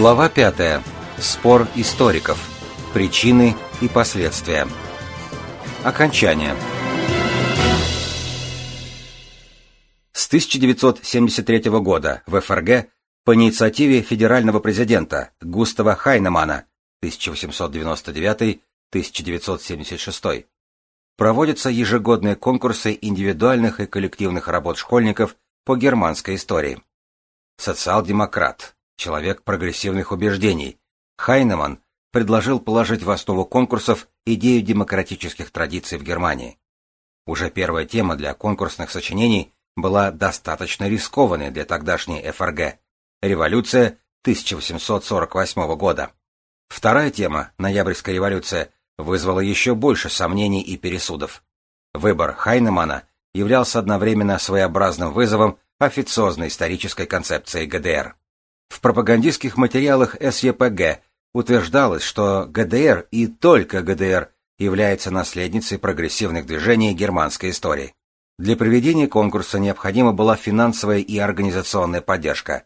Глава 5. Спор историков. Причины и последствия. Окончание. С 1973 года в ФРГ по инициативе федерального президента Густава Хайнемана 1899-1976 проводятся ежегодные конкурсы индивидуальных и коллективных работ школьников по германской истории. Социал-демократ, человек прогрессивных убеждений, Хайнеман предложил положить в основу конкурсов идею демократических традиций в Германии. Уже первая тема для конкурсных сочинений была достаточно рискованной для тогдашней ФРГ – революция 1848 года. Вторая тема, ноябрьская революция, вызвала еще больше сомнений и пересудов. Выбор Хайнемана являлся одновременно своеобразным вызовом официозной исторической концепции ГДР. В пропагандистских материалах СЕПГ утверждалось, что ГДР и только ГДР является наследницей прогрессивных движений германской истории. Для проведения конкурса необходима была финансовая и организационная поддержка.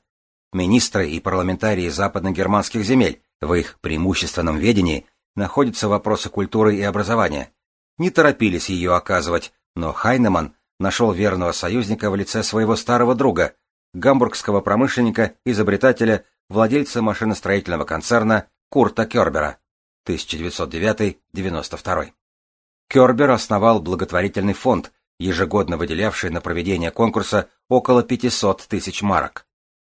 Министры и парламентарии западно-германских земель, в их преимущественном ведении находятся вопросы культуры и образования, не торопились ее оказывать, но Хайнеман нашел верного союзника в лице своего старого друга, гамбургского промышленника, изобретателя, владельца машиностроительного концерна Курта Кербера 1909-92. Кербер основал благотворительный фонд, ежегодно выделявший на проведение конкурса около 500 тысяч марок.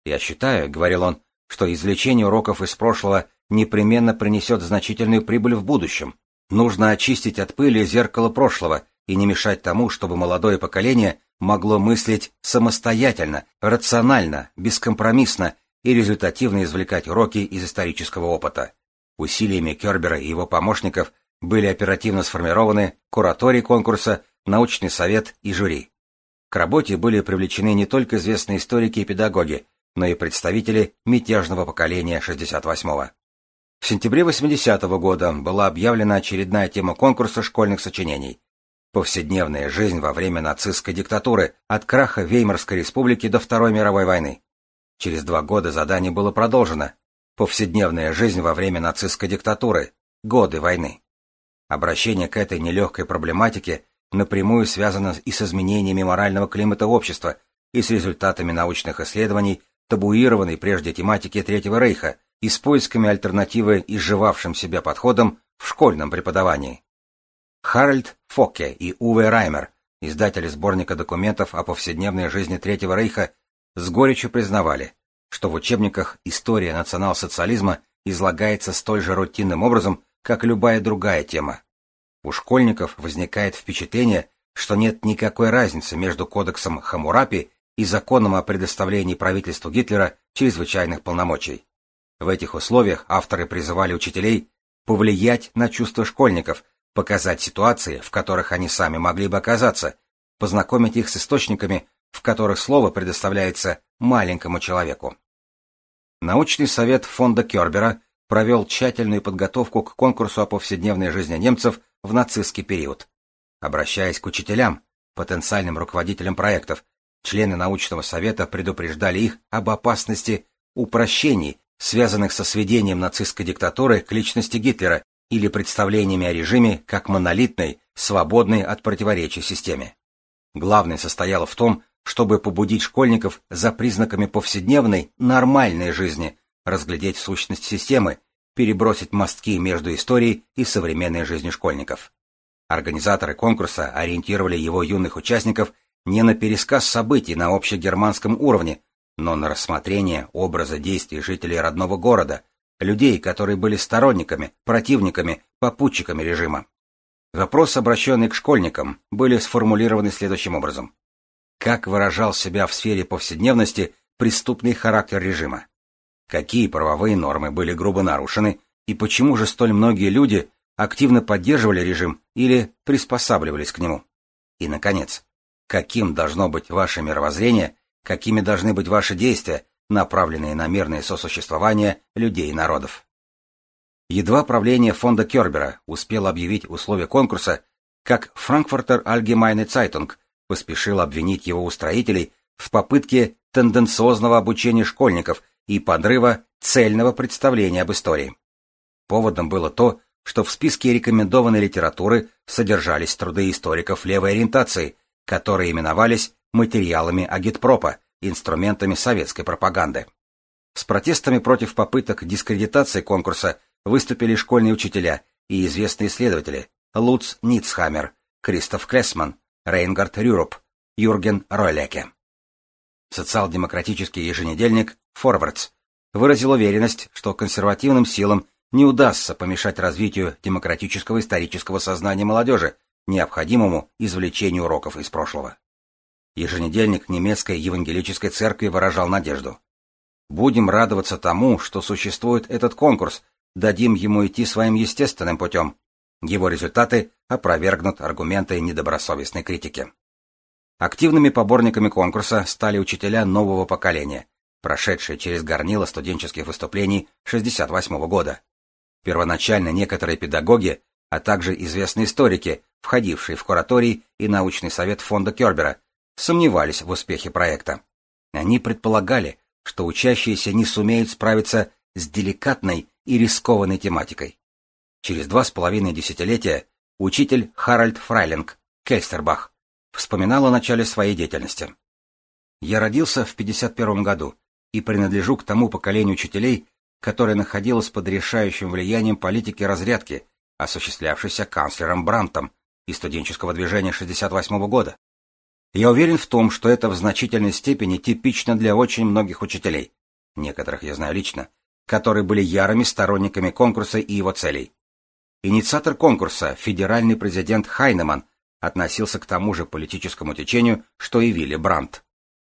«Я считаю», — говорил он, — «что извлечение уроков из прошлого непременно принесет значительную прибыль в будущем. Нужно очистить от пыли зеркало прошлого и не мешать тому, чтобы молодое поколение могло мыслить самостоятельно, рационально, бескомпромиссно и результативно извлекать уроки из исторического опыта. Усилиями Кербера и его помощников были оперативно сформированы кураторий конкурса, научный совет и жюри. К работе были привлечены не только известные историки и педагоги, но и представители мятежного поколения 68-го. В сентябре 80-го года была объявлена очередная тема конкурса школьных сочинений Повседневная жизнь во время нацистской диктатуры от краха Веймарской республики до Второй мировой войны. Через два года задание было продолжено. Повседневная жизнь во время нацистской диктатуры. Годы войны. Обращение к этой нелегкой проблематике напрямую связано и с изменениями морального климата общества, и с результатами научных исследований табуированной прежде тематики Третьего Рейха, и с поисками альтернативы изживавшим себя подходом в школьном преподавании. Харальд Фоке и Уве Раймер, издатели сборника документов о повседневной жизни Третьего Рейха, с горечью признавали, что в учебниках история национал-социализма излагается столь же рутинным образом, как любая другая тема. У школьников возникает впечатление, что нет никакой разницы между кодексом Хамурапи и законом о предоставлении правительству Гитлера чрезвычайных полномочий. В этих условиях авторы призывали учителей повлиять на чувства школьников – показать ситуации, в которых они сами могли бы оказаться, познакомить их с источниками, в которых слово предоставляется маленькому человеку. Научный совет фонда Кербера провел тщательную подготовку к конкурсу о повседневной жизни немцев в нацистский период. Обращаясь к учителям, потенциальным руководителям проектов, члены научного совета предупреждали их об опасности упрощений, связанных со сведением нацистской диктатуры к личности Гитлера или представлениями о режиме как монолитной, свободной от противоречий системе. Главное состояло в том, чтобы побудить школьников за признаками повседневной, нормальной жизни разглядеть сущность системы, перебросить мостки между историей и современной жизнью школьников. Организаторы конкурса ориентировали его юных участников не на пересказ событий на общегерманском уровне, но на рассмотрение образа действий жителей родного города, людей, которые были сторонниками, противниками, попутчиками режима. Вопросы, обращенные к школьникам, были сформулированы следующим образом. Как выражал себя в сфере повседневности преступный характер режима? Какие правовые нормы были грубо нарушены и почему же столь многие люди активно поддерживали режим или приспосабливались к нему? И, наконец, каким должно быть ваше мировоззрение, какими должны быть ваши действия, направленные на мирное сосуществование людей и народов. Едва правление фонда Кербера успело объявить условия конкурса, как Франкфуртер Allgemeine Zeitung поспешил обвинить его устроителей в попытке тенденциозного обучения школьников и подрыва цельного представления об истории. Поводом было то, что в списке рекомендованной литературы содержались труды историков левой ориентации, которые именовались материалами агитпропа, инструментами советской пропаганды. С протестами против попыток дискредитации конкурса выступили школьные учителя и известные исследователи Луц Ницхаммер, Кристоф Клессман, Рейнгард Рюруп, Юрген Ройлеке. Социал-демократический еженедельник «Форвардс» выразил уверенность, что консервативным силам не удастся помешать развитию демократического исторического сознания молодежи, необходимому извлечению уроков из прошлого. Еженедельник немецкой евангелической церкви выражал надежду. «Будем радоваться тому, что существует этот конкурс, дадим ему идти своим естественным путем. Его результаты опровергнут аргументы недобросовестной критики». Активными поборниками конкурса стали учителя нового поколения, прошедшие через горнило студенческих выступлений 68 года. Первоначально некоторые педагоги, а также известные историки, входившие в кураторий и научный совет фонда Кербера, сомневались в успехе проекта. Они предполагали, что учащиеся не сумеют справиться с деликатной и рискованной тематикой. Через два с половиной десятилетия учитель Харальд Фрайлинг, Кельстербах, вспоминал о начале своей деятельности. «Я родился в 51 году и принадлежу к тому поколению учителей, которое находилось под решающим влиянием политики разрядки, осуществлявшейся канцлером Брантом из студенческого движения 68 -го года. Я уверен в том, что это в значительной степени типично для очень многих учителей, некоторых я знаю лично, которые были ярыми сторонниками конкурса и его целей. Инициатор конкурса, федеральный президент Хайнеман, относился к тому же политическому течению, что и Вилли Брандт.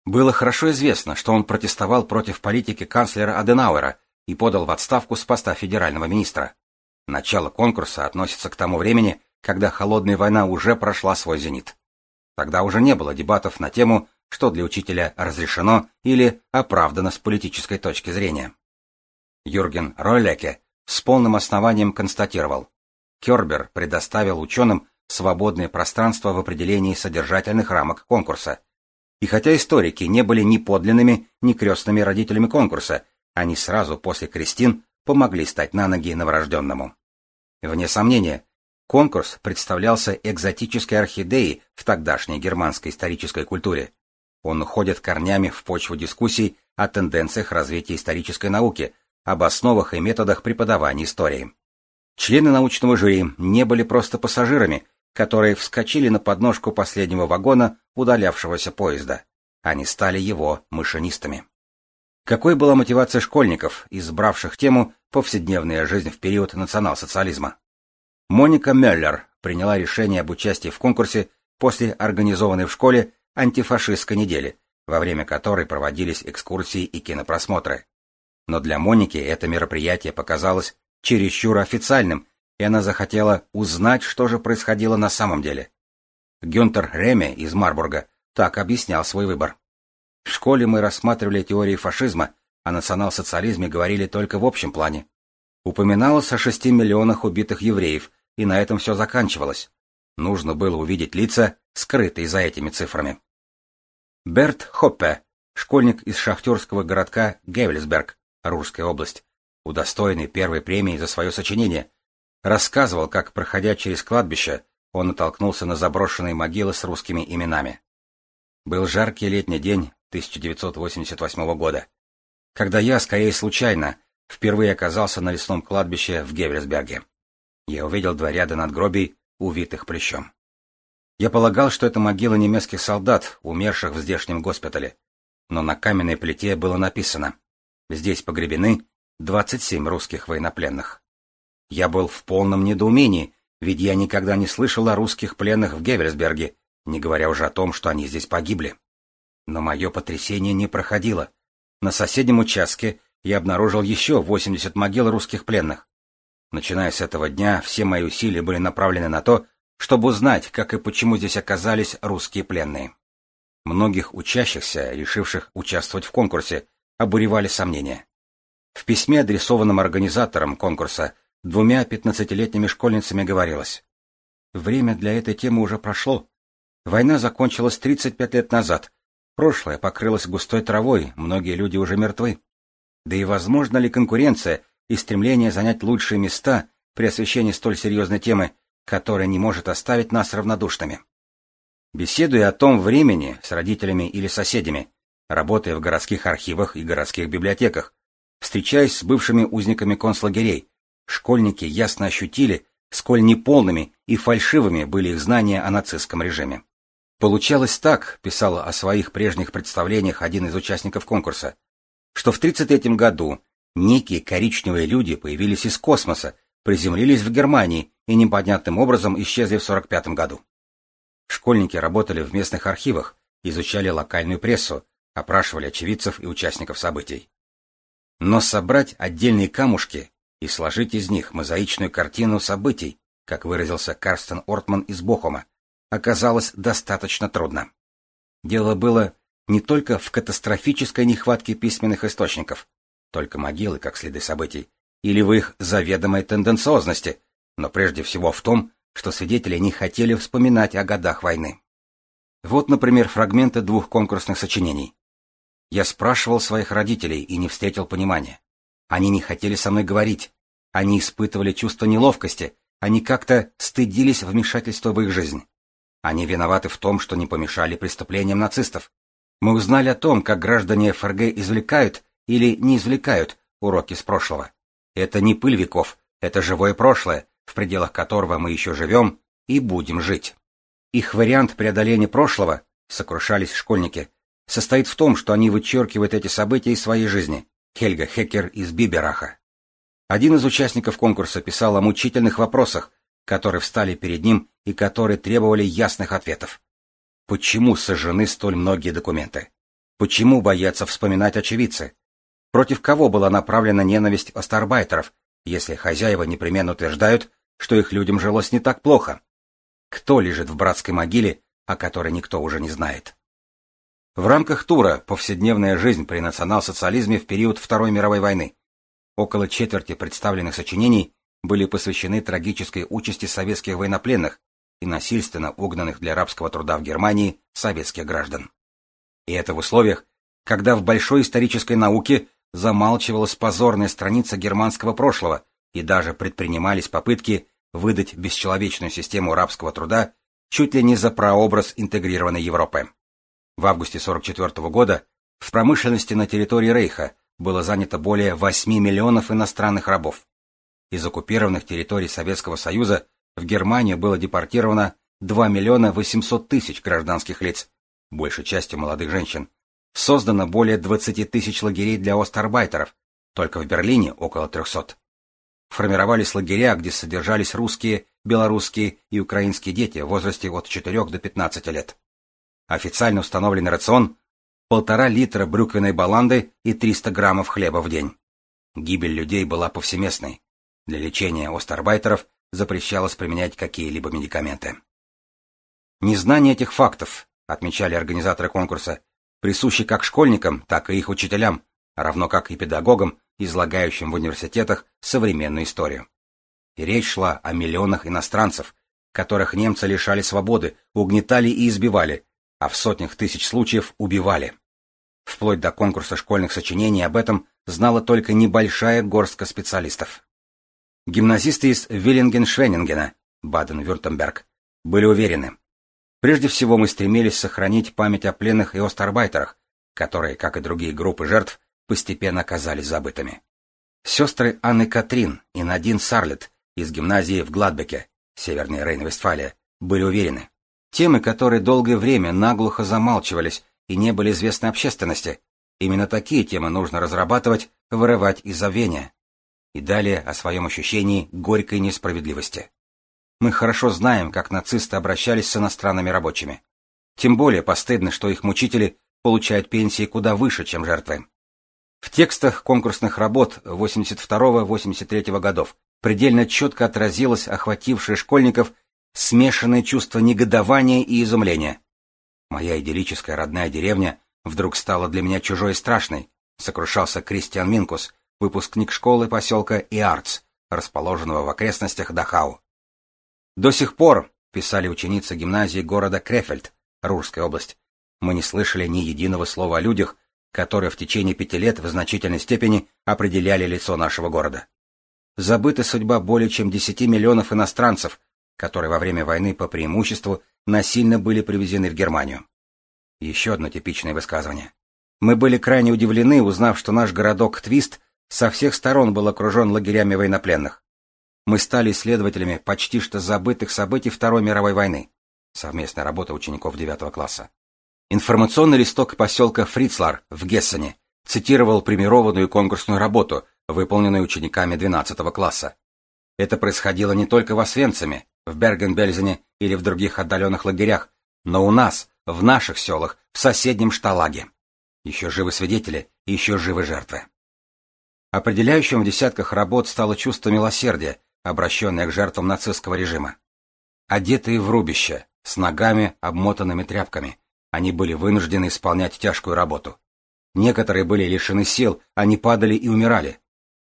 Было хорошо известно, что он протестовал против политики канцлера Аденауэра и подал в отставку с поста федерального министра. Начало конкурса относится к тому времени, когда холодная война уже прошла свой зенит. Тогда уже не было дебатов на тему, что для учителя разрешено или оправдано с политической точки зрения. Юрген Ройлеке с полным основанием констатировал, Кербер предоставил ученым свободное пространство в определении содержательных рамок конкурса. И хотя историки не были ни подлинными, ни крестными родителями конкурса, они сразу после крестин помогли стать на ноги новорожденному. Вне сомнения, Конкурс представлялся экзотической орхидеей в тогдашней германской исторической культуре. Он уходит корнями в почву дискуссий о тенденциях развития исторической науки, об основах и методах преподавания истории. Члены научного жюри не были просто пассажирами, которые вскочили на подножку последнего вагона удалявшегося поезда. Они стали его машинистами. Какой была мотивация школьников, избравших тему «Повседневная жизнь в период национал-социализма»? Моника Меллер приняла решение об участии в конкурсе после организованной в школе антифашистской недели, во время которой проводились экскурсии и кинопросмотры. Но для Моники это мероприятие показалось чересчур официальным, и она захотела узнать, что же происходило на самом деле. Гюнтер Реме из Марбурга так объяснял свой выбор. В школе мы рассматривали теории фашизма, о национал-социализме говорили только в общем плане. Упоминалось о шести миллионах убитых евреев, и на этом все заканчивалось. Нужно было увидеть лица, скрытые за этими цифрами. Берт Хоппе, школьник из шахтерского городка Гевельсберг, Русская область, удостоенный первой премии за свое сочинение, рассказывал, как, проходя через кладбище, он натолкнулся на заброшенные могилы с русскими именами. Был жаркий летний день 1988 года, когда я, скорее случайно, впервые оказался на лесном кладбище в Гевельсберге я увидел два ряда надгробий, увитых плещом. Я полагал, что это могила немецких солдат, умерших в здешнем госпитале. Но на каменной плите было написано «Здесь погребены 27 русских военнопленных». Я был в полном недоумении, ведь я никогда не слышал о русских пленных в Гевельсберге, не говоря уже о том, что они здесь погибли. Но мое потрясение не проходило. На соседнем участке я обнаружил еще 80 могил русских пленных. Начиная с этого дня, все мои усилия были направлены на то, чтобы узнать, как и почему здесь оказались русские пленные. Многих учащихся, решивших участвовать в конкурсе, обуревали сомнения. В письме, адресованном организаторам конкурса, двумя пятнадцатилетними школьницами говорилось. Время для этой темы уже прошло. Война закончилась 35 лет назад. Прошлое покрылось густой травой, многие люди уже мертвы. Да и возможно ли конкуренция и стремление занять лучшие места при освещении столь серьезной темы, которая не может оставить нас равнодушными? Беседуя о том времени с родителями или соседями, работая в городских архивах и городских библиотеках, встречаясь с бывшими узниками концлагерей, школьники ясно ощутили, сколь неполными и фальшивыми были их знания о нацистском режиме. Получалось так, писал о своих прежних представлениях один из участников конкурса, что в 1933 году некие коричневые люди появились из космоса, приземлились в Германии и непонятным образом исчезли в 1945 году. Школьники работали в местных архивах, изучали локальную прессу, опрашивали очевидцев и участников событий. Но собрать отдельные камушки и сложить из них мозаичную картину событий, как выразился Карстен Ортман из Бохума, оказалось достаточно трудно. Дело было не только в катастрофической нехватке письменных источников, только могилы как следы событий, или в их заведомой тенденциозности, но прежде всего в том, что свидетели не хотели вспоминать о годах войны. Вот, например, фрагменты двух конкурсных сочинений. Я спрашивал своих родителей и не встретил понимания. Они не хотели со мной говорить. Они испытывали чувство неловкости. Они как-то стыдились вмешательства в их жизнь. Они виноваты в том, что не помешали преступлениям нацистов. Мы узнали о том, как граждане ФРГ извлекают или не извлекают уроки с прошлого. Это не пыль веков, это живое прошлое, в пределах которого мы еще живем и будем жить. Их вариант преодоления прошлого, сокрушались школьники, состоит в том, что они вычеркивают эти события из своей жизни. Хельга Хекер из Бибераха. Один из участников конкурса писал о мучительных вопросах, которые встали перед ним и которые требовали ясных ответов. Почему сожжены столь многие документы? Почему боятся вспоминать очевидцы? Против кого была направлена ненависть остарбайтеров, если хозяева непременно утверждают, что их людям жилось не так плохо? Кто лежит в братской могиле, о которой никто уже не знает? В рамках тура «Повседневная жизнь при национал-социализме в период Второй мировой войны» около четверти представленных сочинений были посвящены трагической участи советских военнопленных и насильственно угнанных для рабского труда в Германии советских граждан. И это в условиях, когда в большой исторической науке замалчивалась позорная страница германского прошлого и даже предпринимались попытки выдать бесчеловечную систему рабского труда чуть ли не за прообраз интегрированной Европы. В августе 1944 года в промышленности на территории Рейха было занято более 8 миллионов иностранных рабов. Из оккупированных территорий Советского Союза в Германию было депортировано 2 миллиона 800 тысяч гражданских лиц, большей частью молодых женщин. Создано более 20 тысяч лагерей для остарбайтеров, только в Берлине около 300. Формировались лагеря, где содержались русские, белорусские и украинские дети в возрасте от 4 до 15 лет. Официально установленный рацион – полтора литра брюквенной баланды и 300 граммов хлеба в день. Гибель людей была повсеместной. Для лечения остарбайтеров запрещалось применять какие-либо медикаменты. Незнание этих фактов, отмечали организаторы конкурса, присуще как школьникам, так и их учителям, равно как и педагогам, излагающим в университетах современную историю. И речь шла о миллионах иностранцев, которых немцы лишали свободы, угнетали и избивали, а в сотнях тысяч случаев убивали. Вплоть до конкурса школьных сочинений об этом знала только небольшая горстка специалистов. Гимназисты из Виллинген-Швенингена, Баден-Вюртемберг, были уверены. Прежде всего мы стремились сохранить память о пленных и остарбайтерах, которые, как и другие группы жертв, постепенно оказались забытыми. Сестры Анны Катрин и Надин Сарлет из гимназии в Гладбеке, Северная Рейн-Вестфалия, были уверены. Темы, которые долгое время наглухо замалчивались и не были известны общественности, именно такие темы нужно разрабатывать, вырывать из забвения. И далее о своем ощущении горькой несправедливости. Мы хорошо знаем, как нацисты обращались с иностранными рабочими. Тем более постыдно, что их мучители получают пенсии куда выше, чем жертвы. В текстах конкурсных работ 82-83 годов предельно четко отразилось охватившее школьников смешанное чувство негодования и изумления. Моя идиллическая родная деревня вдруг стала для меня чужой и страшной, сокрушался Кристиан Минкус, выпускник школы поселка Иарц, расположенного в окрестностях Дахау. До сих пор, писали ученицы гимназии города Крефельд, Рурская область, мы не слышали ни единого слова о людях, которые в течение пяти лет в значительной степени определяли лицо нашего города. Забыта судьба более чем 10 миллионов иностранцев, которые во время войны по преимуществу насильно были привезены в Германию. Еще одно типичное высказывание. Мы были крайне удивлены, узнав, что наш городок Твист со всех сторон был окружен лагерями военнопленных. Мы стали исследователями почти что забытых событий Второй мировой войны. Совместная работа учеников 9 класса. Информационный листок поселка Фрицлар в Гессене цитировал премированную конкурсную работу, выполненную учениками 12 класса. Это происходило не только в Освенциме, в Берген-Бельзене или в других отдаленных лагерях, но у нас, в наших селах, в соседнем Шталаге. Еще живы свидетели, еще живы жертвы. Определяющим в десятках работ стало чувство милосердия, обращенное к жертвам нацистского режима. Одетые в рубище, с ногами, обмотанными тряпками, они были вынуждены исполнять тяжкую работу. Некоторые были лишены сил, они падали и умирали.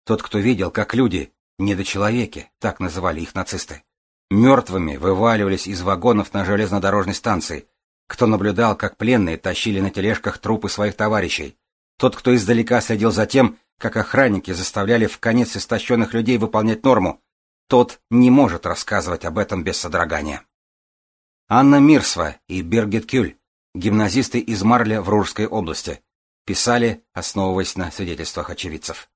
Тот, кто видел, как люди, недочеловеки, так называли их нацисты, мертвыми вываливались из вагонов на железнодорожной станции, кто наблюдал, как пленные тащили на тележках трупы своих товарищей, тот, кто издалека следил за тем, как охранники заставляли в конец истощенных людей выполнять норму, тот не может рассказывать об этом без содрогания. Анна Мирсва и Бергет Кюль, гимназисты из Марля в Рурской области, писали, основываясь на свидетельствах очевидцев.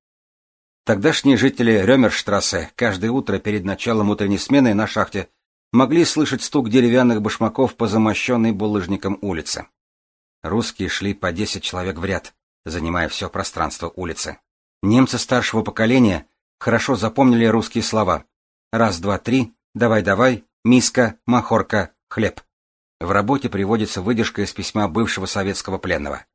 Тогдашние жители Рёмерштрассе каждое утро перед началом утренней смены на шахте могли слышать стук деревянных башмаков по замощенной булыжником улице. Русские шли по десять человек в ряд, занимая все пространство улицы. Немцы старшего поколения хорошо запомнили русские слова «раз, два, три», «давай-давай», «миска», «махорка», «хлеб». В работе приводится выдержка из письма бывшего советского пленного.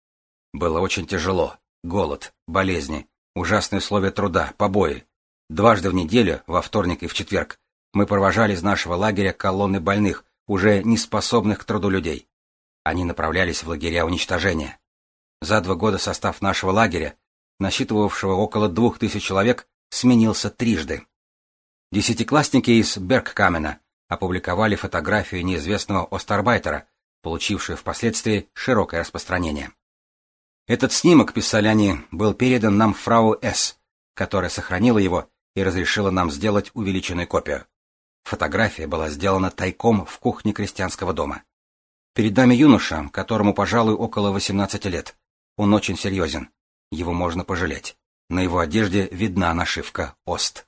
Было очень тяжело. Голод, болезни, ужасные условия труда, побои. Дважды в неделю, во вторник и в четверг, мы провожали из нашего лагеря колонны больных, уже не способных к труду людей. Они направлялись в лагеря уничтожения. За два года состав нашего лагеря, насчитывавшего около двух тысяч человек, сменился трижды. Десятиклассники из Бергкамена опубликовали фотографию неизвестного Остарбайтера, получившую впоследствии широкое распространение. Этот снимок, писали они, был передан нам фрау С., которая сохранила его и разрешила нам сделать увеличенную копию. Фотография была сделана тайком в кухне крестьянского дома. Перед нами юноша, которому, пожалуй, около 18 лет. Он очень серьезен. Его можно пожалеть. На его одежде видна нашивка «Ост».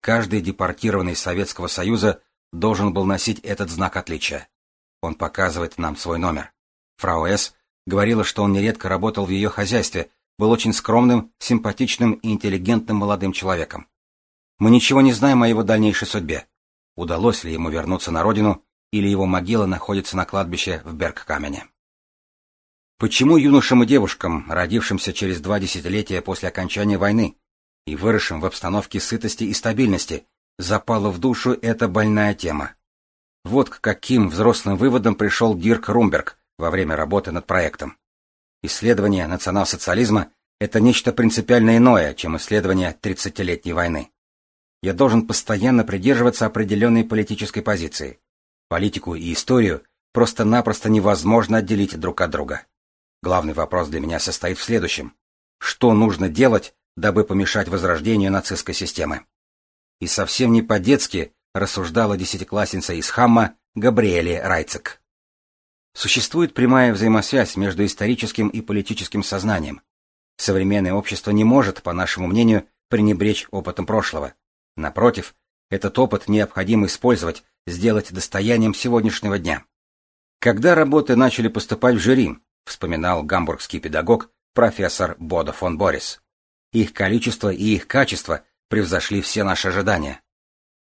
Каждый депортированный из Советского Союза должен был носить этот знак отличия. Он показывает нам свой номер. Фрау С. говорила, что он нередко работал в ее хозяйстве, был очень скромным, симпатичным и интеллигентным молодым человеком. Мы ничего не знаем о его дальнейшей судьбе удалось ли ему вернуться на родину, или его могила находится на кладбище в Бергкамене. Почему юношам и девушкам, родившимся через два десятилетия после окончания войны и выросшим в обстановке сытости и стабильности, запала в душу эта больная тема? Вот к каким взрослым выводам пришел Дирк Румберг во время работы над проектом. Исследование национал-социализма — это нечто принципиально иное, чем исследование тридцатилетней войны я должен постоянно придерживаться определенной политической позиции. Политику и историю просто-напросто невозможно отделить друг от друга. Главный вопрос для меня состоит в следующем. Что нужно делать, дабы помешать возрождению нацистской системы? И совсем не по-детски рассуждала десятиклассница из Хамма Габриэле Райцек. Существует прямая взаимосвязь между историческим и политическим сознанием. Современное общество не может, по нашему мнению, пренебречь опытом прошлого. Напротив, этот опыт необходимо использовать, сделать достоянием сегодняшнего дня. Когда работы начали поступать в жюри, вспоминал гамбургский педагог профессор Бодо фон Борис, их количество и их качество превзошли все наши ожидания.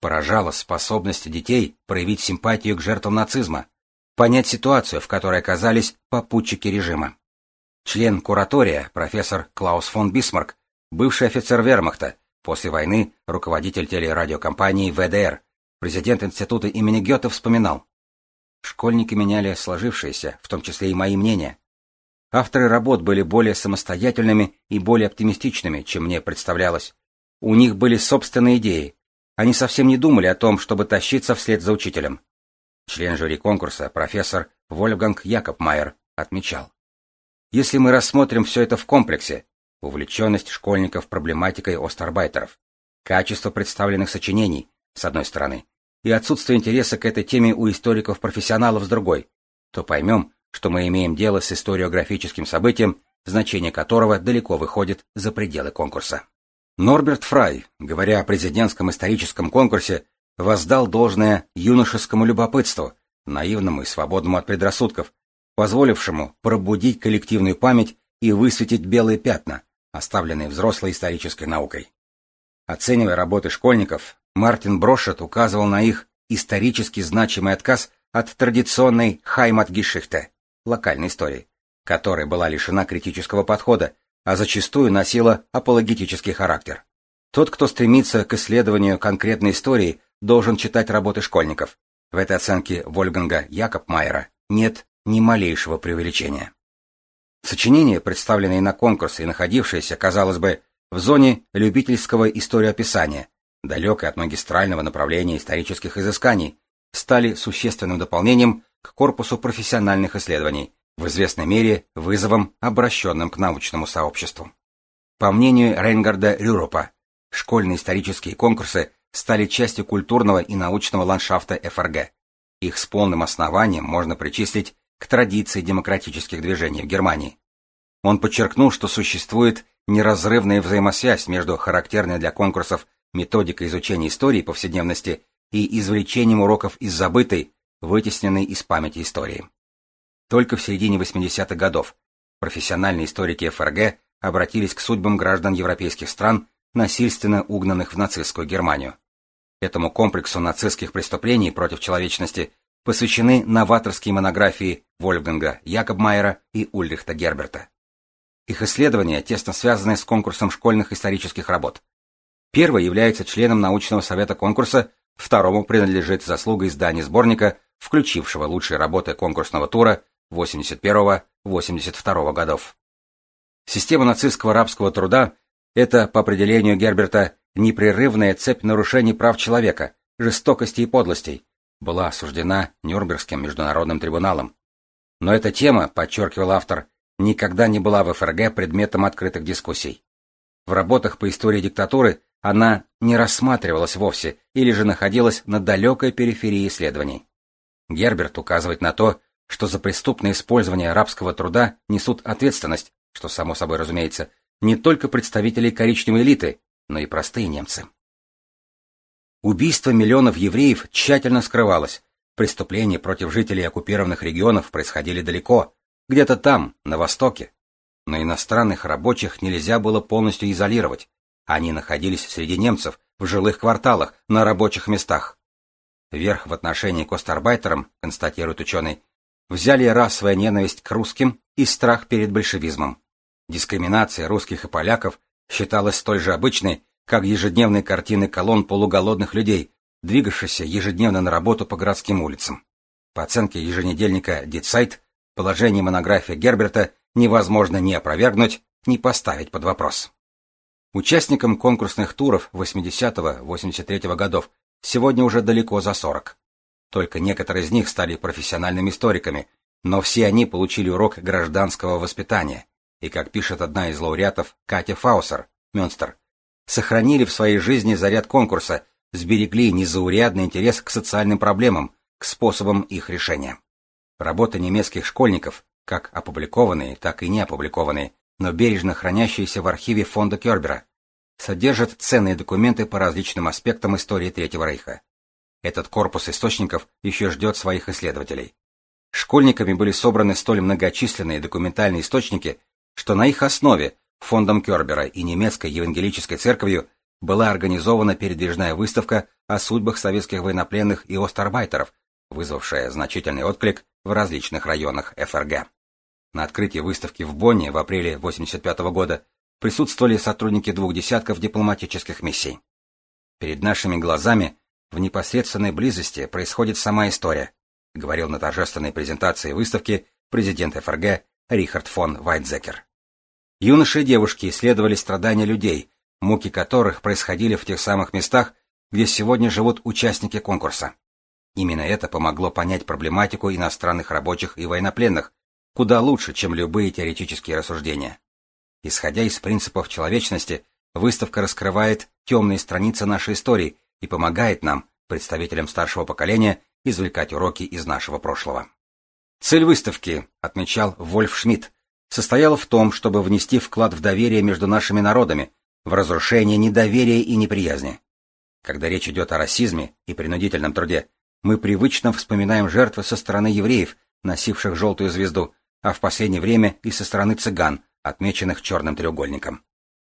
Поражала способность детей проявить симпатию к жертвам нацизма, понять ситуацию, в которой оказались попутчики режима. Член куратория, профессор Клаус фон Бисмарк, бывший офицер вермахта, После войны руководитель телерадиокомпании ВДР, президент института имени Гёте вспоминал. Школьники меняли сложившееся, в том числе и мои мнения. Авторы работ были более самостоятельными и более оптимистичными, чем мне представлялось. У них были собственные идеи. Они совсем не думали о том, чтобы тащиться вслед за учителем. Член жюри конкурса, профессор Вольфганг Якобмайер, отмечал. Если мы рассмотрим все это в комплексе, увлеченность школьников проблематикой остарбайтеров, качество представленных сочинений, с одной стороны, и отсутствие интереса к этой теме у историков-профессионалов с другой, то поймем, что мы имеем дело с историографическим событием, значение которого далеко выходит за пределы конкурса. Норберт Фрай, говоря о президентском историческом конкурсе, воздал должное юношескому любопытству, наивному и свободному от предрассудков, позволившему пробудить коллективную память и высветить белые пятна, оставленные взрослой исторической наукой. Оценивая работы школьников, Мартин Брошет указывал на их исторически значимый отказ от традиционной Хайматгишихте, локальной истории, которая была лишена критического подхода, а зачастую носила апологетический характер. Тот, кто стремится к исследованию конкретной истории, должен читать работы школьников. В этой оценке Вольганга Якобмайера нет ни малейшего преувеличения. Сочинения, представленные на конкурсе и находившиеся, казалось бы, в зоне любительского историописания, далекой от магистрального направления исторических изысканий, стали существенным дополнением к корпусу профессиональных исследований, в известной мере вызовом, обращенным к научному сообществу. По мнению Рейнгарда Рюропа, школьные исторические конкурсы стали частью культурного и научного ландшафта ФРГ. Их с полным основанием можно причислить к традиции демократических движений в Германии. Он подчеркнул, что существует неразрывная взаимосвязь между характерной для конкурсов методикой изучения истории повседневности и извлечением уроков из забытой, вытесненной из памяти истории. Только в середине 80-х годов профессиональные историки ФРГ обратились к судьбам граждан европейских стран, насильственно угнанных в нацистскую Германию. Этому комплексу нацистских преступлений против человечности посвящены новаторские монографии Вольфганга Якобмайера и Ульрихта Герберта. Их исследования тесно связаны с конкурсом школьных исторических работ. Первый является членом научного совета конкурса, второму принадлежит заслуга издания сборника, включившего лучшие работы конкурсного тура 81-82 годов. Система нацистского рабского труда – это, по определению Герберта, непрерывная цепь нарушений прав человека, жестокости и подлостей, была осуждена Нюрнбергским международным трибуналом. Но эта тема, подчеркивал автор, никогда не была в ФРГ предметом открытых дискуссий. В работах по истории диктатуры она не рассматривалась вовсе или же находилась на далекой периферии исследований. Герберт указывает на то, что за преступное использование арабского труда несут ответственность, что само собой разумеется, не только представители коричневой элиты, но и простые немцы. Убийство миллионов евреев тщательно скрывалось. Преступления против жителей оккупированных регионов происходили далеко, где-то там, на востоке. Но иностранных рабочих нельзя было полностью изолировать. Они находились среди немцев, в жилых кварталах, на рабочих местах. Верх в отношении к остарбайтерам, констатирует ученый, взяли расовая ненависть к русским и страх перед большевизмом. Дискриминация русских и поляков считалась столь же обычной, как ежедневные картины колонн полуголодных людей, двигавшихся ежедневно на работу по городским улицам. По оценке еженедельника Дитсайт, положение монографии Герберта невозможно ни опровергнуть, ни поставить под вопрос. Участникам конкурсных туров 80-83 годов сегодня уже далеко за 40. Только некоторые из них стали профессиональными историками, но все они получили урок гражданского воспитания, и, как пишет одна из лауреатов Катя Фаусер, Мюнстер, сохранили в своей жизни заряд конкурса, сберегли незаурядный интерес к социальным проблемам, к способам их решения. Работы немецких школьников, как опубликованные, так и не опубликованные, но бережно хранящиеся в архиве фонда Кербера, содержат ценные документы по различным аспектам истории Третьего Рейха. Этот корпус источников еще ждет своих исследователей. Школьниками были собраны столь многочисленные документальные источники, что на их основе фондом Кербера и немецкой евангелической церковью была организована передвижная выставка о судьбах советских военнопленных и остарбайтеров, вызвавшая значительный отклик в различных районах ФРГ. На открытии выставки в Бонне в апреле 1985 года присутствовали сотрудники двух десятков дипломатических миссий. Перед нашими глазами в непосредственной близости происходит сама история, говорил на торжественной презентации выставки президент ФРГ Рихард фон Вайтзекер. Юноши и девушки исследовали страдания людей, муки которых происходили в тех самых местах, где сегодня живут участники конкурса. Именно это помогло понять проблематику иностранных рабочих и военнопленных, куда лучше, чем любые теоретические рассуждения. Исходя из принципов человечности, выставка раскрывает темные страницы нашей истории и помогает нам, представителям старшего поколения, извлекать уроки из нашего прошлого. Цель выставки, отмечал Вольф Шмидт, состояла в том, чтобы внести вклад в доверие между нашими народами, в разрушение недоверия и неприязни. Когда речь идет о расизме и принудительном труде, мы привычно вспоминаем жертвы со стороны евреев, носивших желтую звезду, а в последнее время и со стороны цыган, отмеченных черным треугольником.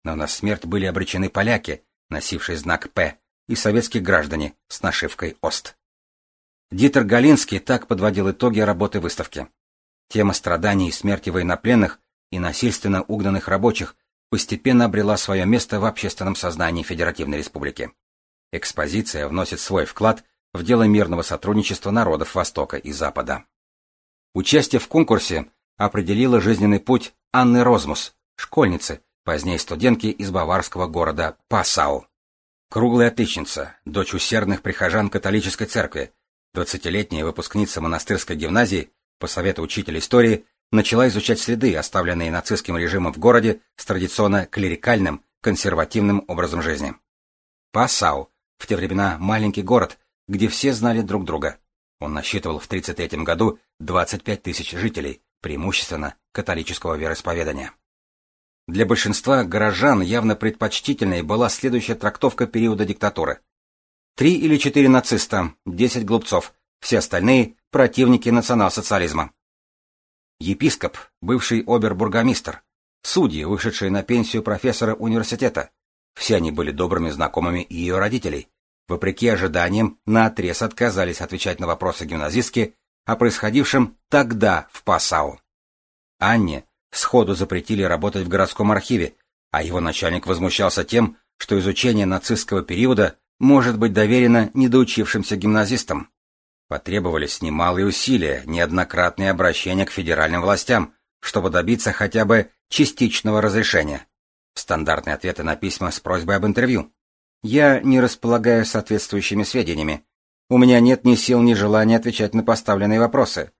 Но на смерть были обречены поляки, носившие знак «П», и советские граждане с нашивкой «Ост». Дитер Галинский так подводил итоги работы выставки. Тема страданий и смерти военнопленных и насильственно угнанных рабочих постепенно обрела свое место в общественном сознании Федеративной Республики. Экспозиция вносит свой вклад в дело мирного сотрудничества народов Востока и Запада. Участие в конкурсе определило жизненный путь Анны Розмус, школьницы, позднее студентки из баварского города Пассау. Круглая отличница, дочь усердных прихожан католической церкви, двадцатилетняя выпускница монастырской гимназии, по совету учителя истории, начала изучать следы, оставленные нацистским режимом в городе с традиционно клерикальным, консервативным образом жизни. Пассау, в те времена маленький город, где все знали друг друга. Он насчитывал в 1933 году 25 тысяч жителей, преимущественно католического вероисповедания. Для большинства горожан явно предпочтительной была следующая трактовка периода диктатуры. Три или четыре нациста, десять глупцов, все остальные – противники национал-социализма. Епископ, бывший обербургомистр, судьи, вышедшие на пенсию профессора университета. Все они были добрыми знакомыми ее родителей. Вопреки ожиданиям, наотрез отказались отвечать на вопросы гимназистки о происходившем тогда в Пасау. Анне сходу запретили работать в городском архиве, а его начальник возмущался тем, что изучение нацистского периода может быть доверено недоучившимся гимназистам. Потребовались немалые усилия, неоднократные обращения к федеральным властям, чтобы добиться хотя бы частичного разрешения. Стандартные ответы на письма с просьбой об интервью. Я не располагаю соответствующими сведениями. У меня нет ни сил, ни желания отвечать на поставленные вопросы.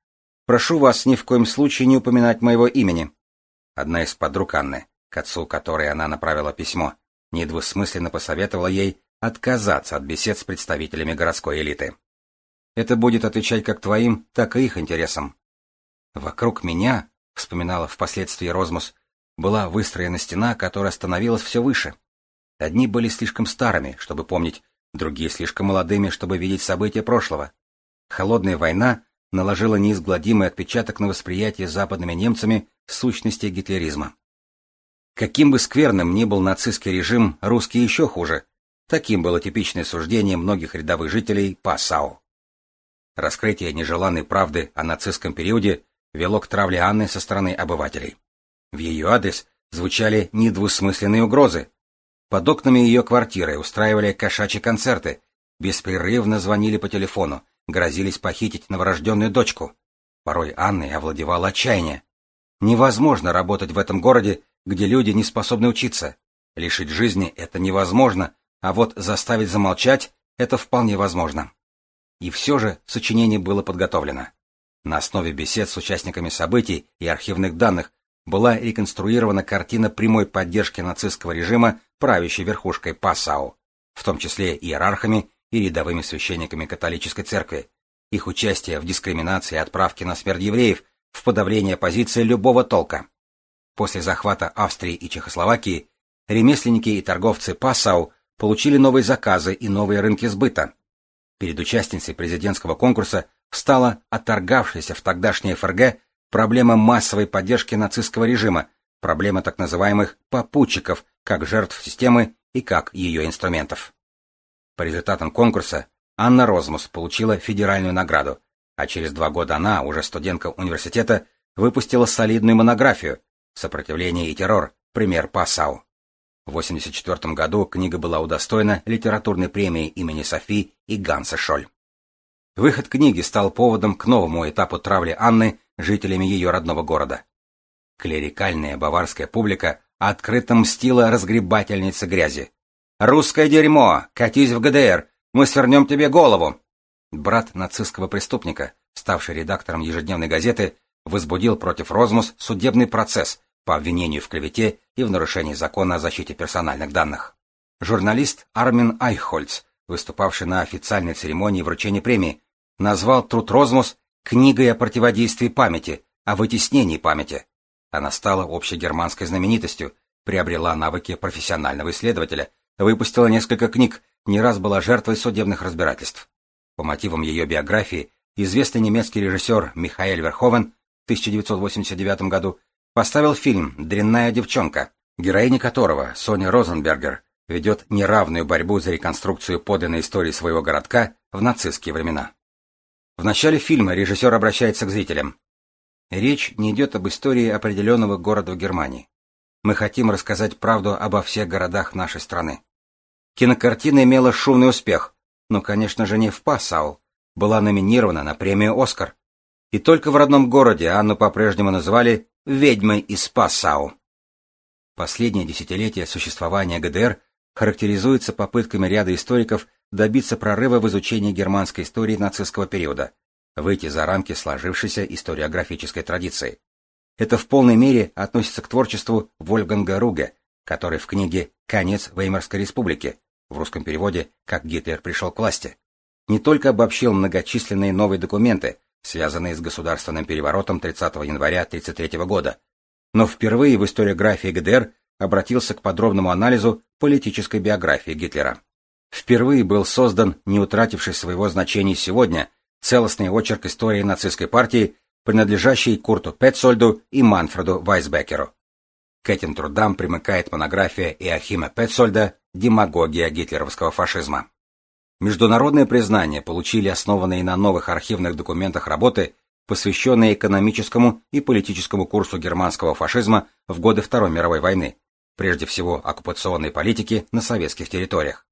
Прошу вас ни в коем случае не упоминать моего имени. Одна из подруг Анны, к отцу которой она направила письмо, недвусмысленно посоветовала ей отказаться от бесед с представителями городской элиты. Это будет отвечать как твоим, так и их интересам. Вокруг меня, вспоминала впоследствии Розмус, была выстроена стена, которая становилась все выше. Одни были слишком старыми, чтобы помнить, другие слишком молодыми, чтобы видеть события прошлого. Холодная война наложила неизгладимый отпечаток на восприятие западными немцами сущности гитлеризма. Каким бы скверным ни был нацистский режим, русский еще хуже. Таким было типичное суждение многих рядовых жителей Пассау. Раскрытие нежеланной правды о нацистском периоде вело к травле Анны со стороны обывателей. В ее адрес звучали недвусмысленные угрозы. Под окнами ее квартиры устраивали кошачьи концерты, беспрерывно звонили по телефону, грозились похитить новорожденную дочку. Порой Анной овладевало отчаяние. Невозможно работать в этом городе, где люди не способны учиться. Лишить жизни это невозможно, а вот заставить замолчать это вполне возможно. И все же сочинение было подготовлено. На основе бесед с участниками событий и архивных данных была реконструирована картина прямой поддержки нацистского режима правящей верхушкой Пассау, в том числе иерархами и рядовыми священниками католической церкви, их участие в дискриминации и отправке на смерть евреев, в подавлении оппозиции любого толка. После захвата Австрии и Чехословакии ремесленники и торговцы Пассау получили новые заказы и новые рынки сбыта, Перед участницей президентского конкурса встала отторгавшаяся в тогдашней ФРГ проблема массовой поддержки нацистского режима, проблема так называемых попутчиков, как жертв системы и как ее инструментов. По результатам конкурса Анна Розмус получила федеральную награду, а через два года она, уже студентка университета, выпустила солидную монографию «Сопротивление и террор. Пример Пассау». В 1984 году книга была удостоена литературной премии имени Софи и Ганса Шоль. Выход книги стал поводом к новому этапу травли Анны жителями ее родного города. Клерикальная баварская публика открыто мстила разгребательнице грязи. «Русское дерьмо! Катись в ГДР! Мы свернем тебе голову!» Брат нацистского преступника, ставший редактором ежедневной газеты, возбудил против Розмус судебный процесс по обвинению в клевете и в нарушении закона о защите персональных данных. Журналист Армин Айхольц, выступавший на официальной церемонии вручения премии, назвал труд Розмус книгой о противодействии памяти, о вытеснении памяти. Она стала общегерманской знаменитостью, приобрела навыки профессионального исследователя, выпустила несколько книг, не раз была жертвой судебных разбирательств. По мотивам ее биографии известный немецкий режиссер Михаэль Верховен в 1989 году поставил фильм «Дрянная девчонка», героиня которого, Соня Розенбергер, ведет неравную борьбу за реконструкцию подлинной истории своего городка в нацистские времена. В начале фильма режиссер обращается к зрителям. Речь не идет об истории определенного города в Германии. Мы хотим рассказать правду обо всех городах нашей страны. Кинокартина имела шумный успех, но, конечно же, не в Пассау. Была номинирована на премию «Оскар». И только в родном городе Анну по-прежнему называли «ведьмой из Пассау». Последнее десятилетие существования ГДР характеризуется попытками ряда историков добиться прорыва в изучении германской истории нацистского периода, выйти за рамки сложившейся историографической традиции. Это в полной мере относится к творчеству Вольфганга Руге, который в книге «Конец Веймарской республики» в русском переводе «Как Гитлер пришел к власти» не только обобщил многочисленные новые документы, связанные с государственным переворотом 30 января 1933 года, но впервые в историографии ГДР обратился к подробному анализу политической биографии Гитлера. Впервые был создан, не утративший своего значения сегодня, целостный очерк истории нацистской партии, принадлежащий Курту Петцольду и Манфреду Вайсбекеру. К этим трудам примыкает монография Иохима Петцольда «Демагогия гитлеровского фашизма». Международное признание получили основанные на новых архивных документах работы, посвященные экономическому и политическому курсу германского фашизма в годы Второй мировой войны, прежде всего оккупационной политики на советских территориях.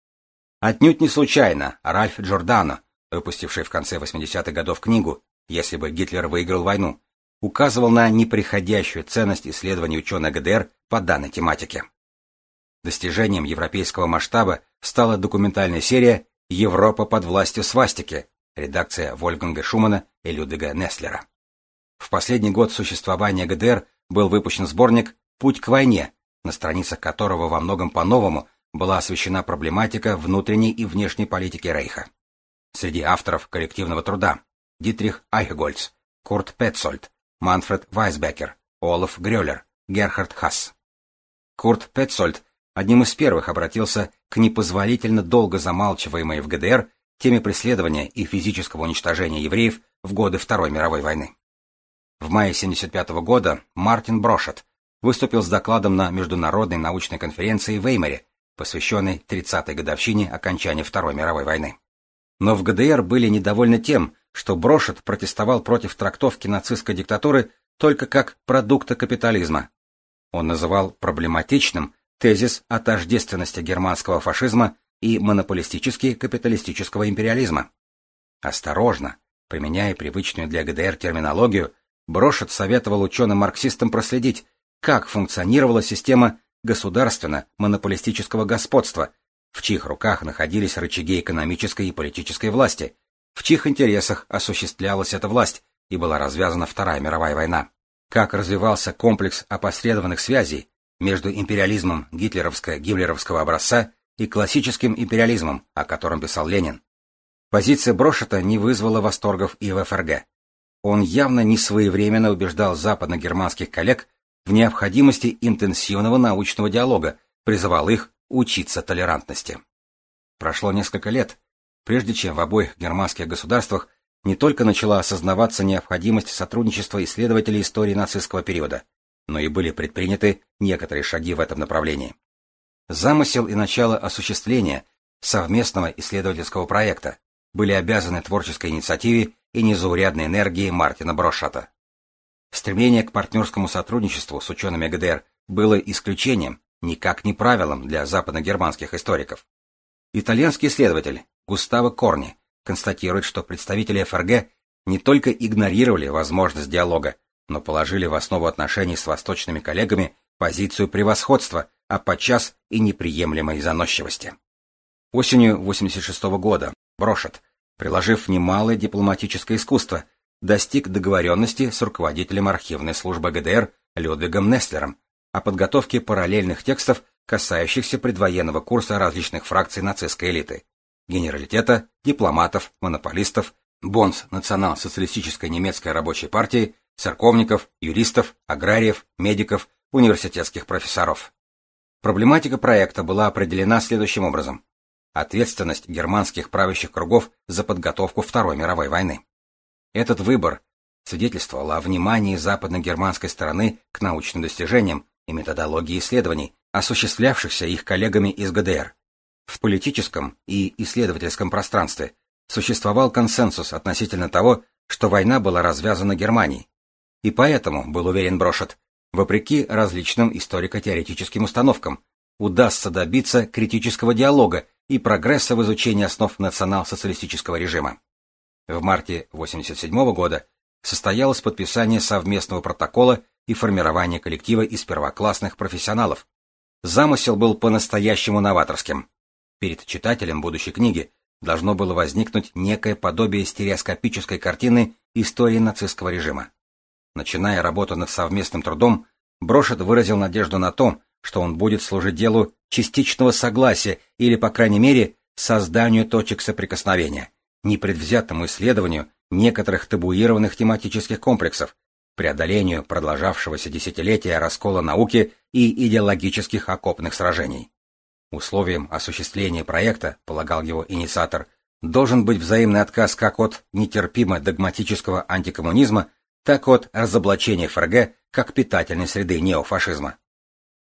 Отнюдь не случайно Ральф Джордано, выпустивший в конце 80-х годов книгу «Если бы Гитлер выиграл войну», указывал на неприходящую ценность исследований ученых ГДР по данной тематике. Достижением европейского масштаба стала документальная серия «Европа под властью свастики», редакция Вольфганга Шумана и Людвига Неслера. В последний год существования ГДР был выпущен сборник «Путь к войне», на страницах которого во многом по-новому была освещена проблематика внутренней и внешней политики Рейха. Среди авторов коллективного труда Дитрих Айхгольц, Курт Петцольд, Манфред Вайсбекер, Олаф Грёлер, Герхард Хасс. Курт Петцольд одним из первых обратился к непозволительно долго замалчиваемой в ГДР теме преследования и физического уничтожения евреев в годы Второй мировой войны. В мае 1975 года Мартин Брошет выступил с докладом на Международной научной конференции в Веймаре, посвященной 30-й годовщине окончания Второй мировой войны. Но в ГДР были недовольны тем, что Брошет протестовал против трактовки нацистской диктатуры только как продукта капитализма. Он называл проблематичным тезис о тождественности германского фашизма и монополистически капиталистического империализма. Осторожно, применяя привычную для ГДР терминологию, Брошет советовал ученым-марксистам проследить, как функционировала система государственно-монополистического господства, в чьих руках находились рычаги экономической и политической власти, в чьих интересах осуществлялась эта власть и была развязана Вторая мировая война, как развивался комплекс опосредованных связей между империализмом гитлеровско-гиммлеровского образца и классическим империализмом, о котором писал Ленин. Позиция Брошета не вызвала восторгов и в ФРГ. Он явно не своевременно убеждал западно-германских коллег в необходимости интенсивного научного диалога, призывал их учиться толерантности. Прошло несколько лет, прежде чем в обоих германских государствах не только начала осознаваться необходимость сотрудничества исследователей истории нацистского периода, но и были предприняты некоторые шаги в этом направлении. Замысел и начало осуществления совместного исследовательского проекта были обязаны творческой инициативе и незаурядной энергии Мартина Брошата. Стремление к партнерскому сотрудничеству с учеными ГДР было исключением, никак не правилом для западногерманских историков. Итальянский исследователь Густаво Корни констатирует, что представители ФРГ не только игнорировали возможность диалога, но положили в основу отношений с восточными коллегами позицию превосходства, а подчас и неприемлемой заносчивости. Осенью 86 -го года Брошет, приложив немалое дипломатическое искусство, достиг договоренности с руководителем архивной службы ГДР Людвигом Нестлером о подготовке параллельных текстов, касающихся предвоенного курса различных фракций нацистской элиты – генералитета, дипломатов, монополистов, бонс национал-социалистической немецкой рабочей партии, церковников, юристов, аграриев, медиков, университетских профессоров. Проблематика проекта была определена следующим образом. Ответственность германских правящих кругов за подготовку Второй мировой войны. Этот выбор свидетельствовал о внимании западно-германской стороны к научным достижениям и методологии исследований, осуществлявшихся их коллегами из ГДР. В политическом и исследовательском пространстве существовал консенсус относительно того, что война была развязана Германией. И поэтому, был уверен Брошет, вопреки различным историко-теоретическим установкам, удастся добиться критического диалога и прогресса в изучении основ национал-социалистического режима. В марте 1987 года состоялось подписание совместного протокола и формирование коллектива из первоклассных профессионалов. Замысел был по-настоящему новаторским. Перед читателем будущей книги должно было возникнуть некое подобие стереоскопической картины истории нацистского режима. Начиная работу над совместным трудом, Брошет выразил надежду на то, что он будет служить делу частичного согласия или, по крайней мере, созданию точек соприкосновения, непредвзятому исследованию некоторых табуированных тематических комплексов, преодолению продолжавшегося десятилетия раскола науки и идеологических окопных сражений. Условием осуществления проекта, полагал его инициатор, должен быть взаимный отказ как от нетерпимо догматического антикоммунизма, так от разоблачения ФРГ как питательной среды неофашизма.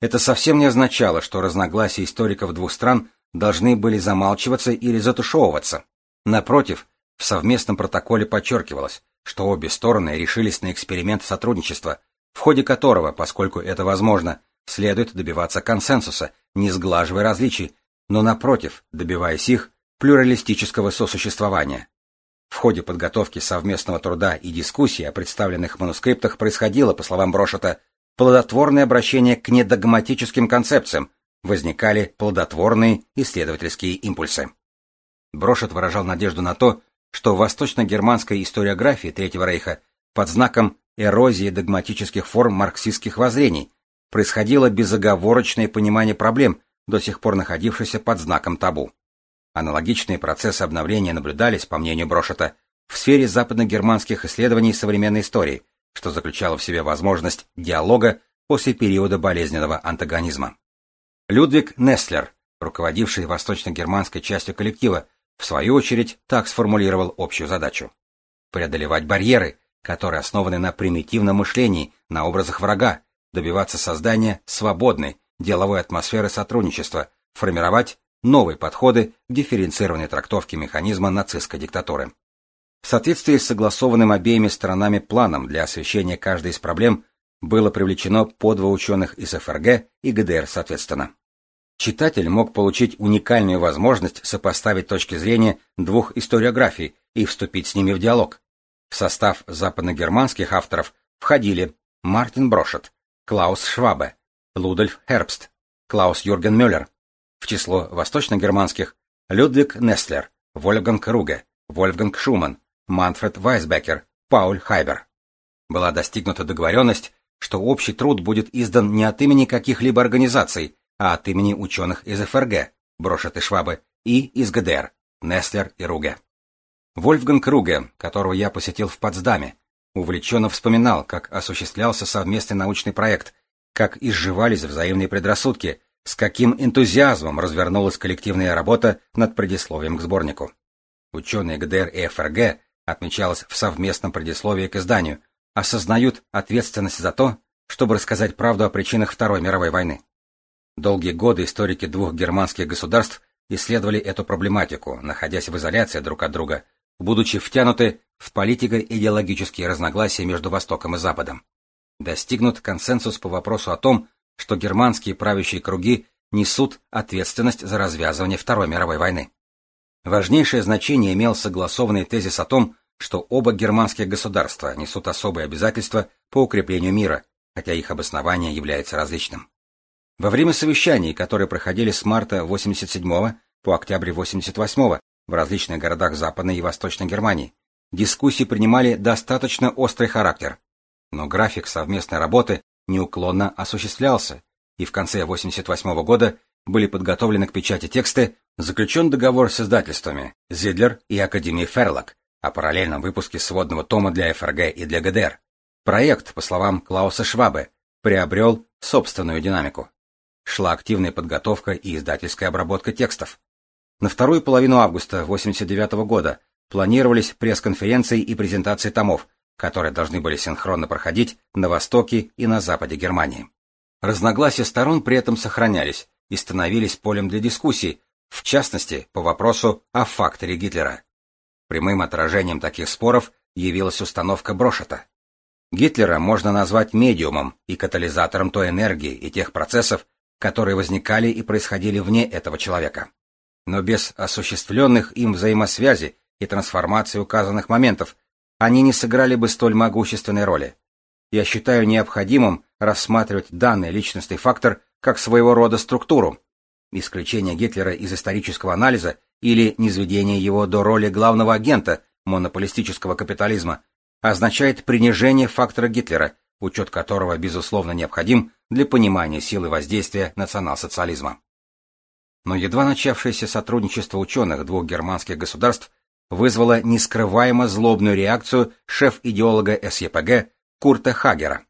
Это совсем не означало, что разногласия историков двух стран должны были замалчиваться или затушевываться. Напротив, в совместном протоколе подчеркивалось, что обе стороны решились на эксперимент сотрудничества, в ходе которого, поскольку это возможно, следует добиваться консенсуса, не сглаживая различий, но, напротив, добиваясь их, плюралистического сосуществования. В ходе подготовки совместного труда и дискуссии о представленных манускриптах происходило, по словам Брошета, плодотворное обращение к недогматическим концепциям, возникали плодотворные исследовательские импульсы. Брошет выражал надежду на то, что в восточно-германской историографии Третьего Рейха под знаком эрозии догматических форм марксистских воззрений происходило безоговорочное понимание проблем, до сих пор находившихся под знаком табу. Аналогичные процессы обновления наблюдались, по мнению Брошета, в сфере западно-германских исследований современной истории, что заключало в себе возможность диалога после периода болезненного антагонизма. Людвиг Нестлер, руководивший восточно-германской частью коллектива, в свою очередь так сформулировал общую задачу. Преодолевать барьеры, которые основаны на примитивном мышлении, на образах врага, добиваться создания свободной, деловой атмосферы сотрудничества, формировать новые подходы к дифференцированной трактовке механизма нацистской диктатуры. В соответствии с согласованным обеими сторонами планом для освещения каждой из проблем было привлечено по два ученых из ФРГ и ГДР соответственно. Читатель мог получить уникальную возможность сопоставить точки зрения двух историографий и вступить с ними в диалог. В состав западногерманских авторов входили Мартин Брошет, Клаус Швабе, Лудольф Хербст, Клаус Юрген Мюллер. В число восточногерманских Людвиг Нестлер, Вольфганг Руге, Вольфганг Шуман, Манфред Вайсбекер, Пауль Хайбер. Была достигнута договоренность, что общий труд будет издан не от имени каких-либо организаций, от имени ученых из ФРГ, Брошет и Швабы, и из ГДР, Нестлер и Руге. Вольфганг Руге, которого я посетил в Потсдаме, увлеченно вспоминал, как осуществлялся совместный научный проект, как изживались взаимные предрассудки, с каким энтузиазмом развернулась коллективная работа над предисловием к сборнику. Ученые ГДР и ФРГ, отмечалось в совместном предисловии к изданию, осознают ответственность за то, чтобы рассказать правду о причинах Второй мировой войны. Долгие годы историки двух германских государств исследовали эту проблематику, находясь в изоляции друг от друга, будучи втянуты в политико-идеологические разногласия между Востоком и Западом. Достигнут консенсус по вопросу о том, что германские правящие круги несут ответственность за развязывание Второй мировой войны. Важнейшее значение имел согласованный тезис о том, что оба германских государства несут особые обязательства по укреплению мира, хотя их обоснование является различным. Во время совещаний, которые проходили с марта 87 по октябрь 88 в различных городах Западной и Восточной Германии, дискуссии принимали достаточно острый характер. Но график совместной работы неуклонно осуществлялся, и в конце 1988 года были подготовлены к печати тексты, заключен договор с издательствами Зидлер и Академией Ферлок о параллельном выпуске сводного тома для ФРГ и для ГДР. Проект, по словам Клауса Швабе, приобрел собственную динамику. Шла активная подготовка и издательская обработка текстов. На вторую половину августа 1989 года планировались пресс-конференции и презентации томов, которые должны были синхронно проходить на востоке и на западе Германии. Разногласия сторон при этом сохранялись и становились полем для дискуссий, в частности, по вопросу о факторе Гитлера. Прямым отражением таких споров явилась установка Брошета. Гитлера можно назвать медиумом и катализатором той энергии и тех процессов, которые возникали и происходили вне этого человека. Но без осуществленных им взаимосвязи и трансформации указанных моментов они не сыграли бы столь могущественной роли. Я считаю необходимым рассматривать данный личностный фактор как своего рода структуру. Исключение Гитлера из исторического анализа или низведение его до роли главного агента монополистического капитализма означает принижение фактора Гитлера, учет которого, безусловно, необходим для понимания силы воздействия национал-социализма. Но едва начавшееся сотрудничество ученых двух германских государств вызвало нескрываемо злобную реакцию шеф-идеолога СЕПГ Курта Хагера.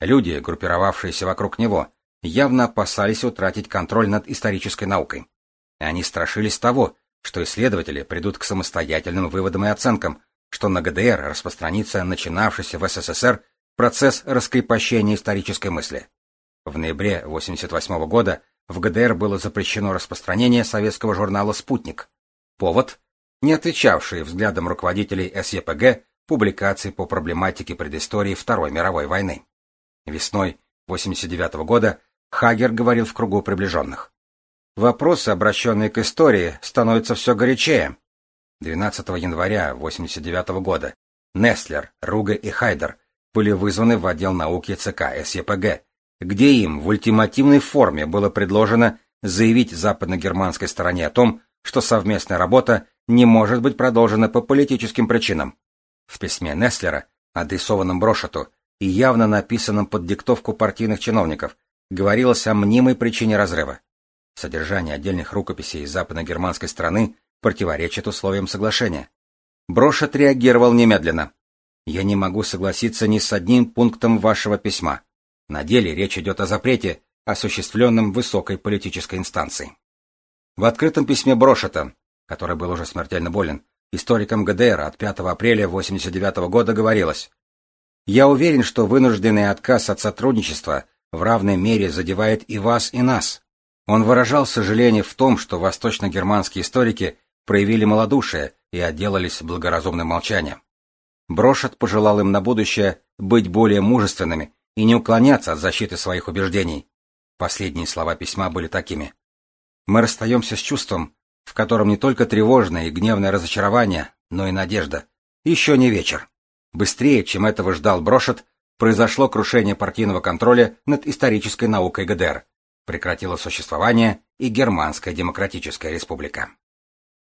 Люди, группировавшиеся вокруг него, явно опасались утратить контроль над исторической наукой. Они страшились того, что исследователи придут к самостоятельным выводам и оценкам, что на ГДР распространится начинавшийся в СССР процесс раскрепощения исторической мысли. В ноябре 1988 года в ГДР было запрещено распространение советского журнала «Спутник». Повод – не отвечавшие взглядам руководителей СЕПГ публикации по проблематике предыстории Второй мировой войны. Весной 1989 года Хагер говорил в кругу приближенных. Вопросы, обращенные к истории, становятся все горячее. 12 января 1989 года Нестлер, Руга и Хайдер были вызваны в отдел науки ЦК СЕПГ, где им в ультимативной форме было предложено заявить западно-германской стороне о том, что совместная работа не может быть продолжена по политическим причинам. В письме Нестлера, адресованном Брошету и явно написанном под диктовку партийных чиновников, говорилось о мнимой причине разрыва. Содержание отдельных рукописей западно-германской страны противоречит условиям соглашения. Брошет реагировал немедленно. «Я не могу согласиться ни с одним пунктом вашего письма. На деле речь идет о запрете, осуществленном высокой политической инстанцией». В открытом письме Брошета, который был уже смертельно болен, историкам ГДР от 5 апреля 1989 года говорилось «Я уверен, что вынужденный отказ от сотрудничества в равной мере задевает и вас, и нас. Он выражал сожаление в том, что восточно-германские историки проявили малодушие и отделались благоразумным молчанием. Брошет пожелал им на будущее быть более мужественными и не уклоняться от защиты своих убеждений. Последние слова письма были такими. «Мы расстаемся с чувством, в котором не только тревожное и гневное разочарование, но и надежда. Еще не вечер. Быстрее, чем этого ждал Брошет, произошло крушение партийного контроля над исторической наукой ГДР прекратила существование и Германская Демократическая Республика.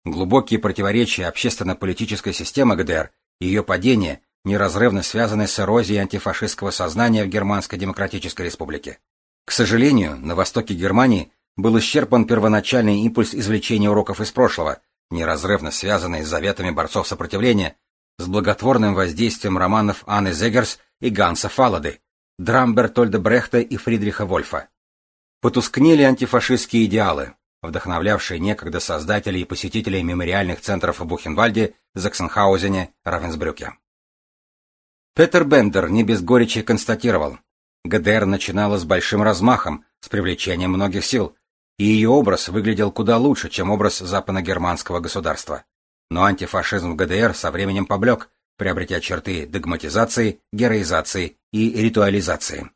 Глубокие противоречия общественно-политической системы ГДР ее падение неразрывно связаны с эрозией антифашистского сознания в Германской Демократической Республике. К сожалению, на востоке Германии был исчерпан первоначальный импульс извлечения уроков из прошлого, неразрывно связанный с заветами борцов сопротивления, с благотворным воздействием романов Анны Зегерс и Ганса Фалады, драм Бертольда Брехта и Фридриха Вольфа. Потускнели антифашистские идеалы, вдохновлявшие некогда создателей и посетителей мемориальных центров в Бухенвальде, Заксенхаузене, Равенсбрюке. Петер Бендер не без горечи констатировал, ГДР начинала с большим размахом, с привлечением многих сил, и ее образ выглядел куда лучше, чем образ западно-германского государства. Но антифашизм в ГДР со временем поблек, приобретя черты догматизации, героизации и ритуализации.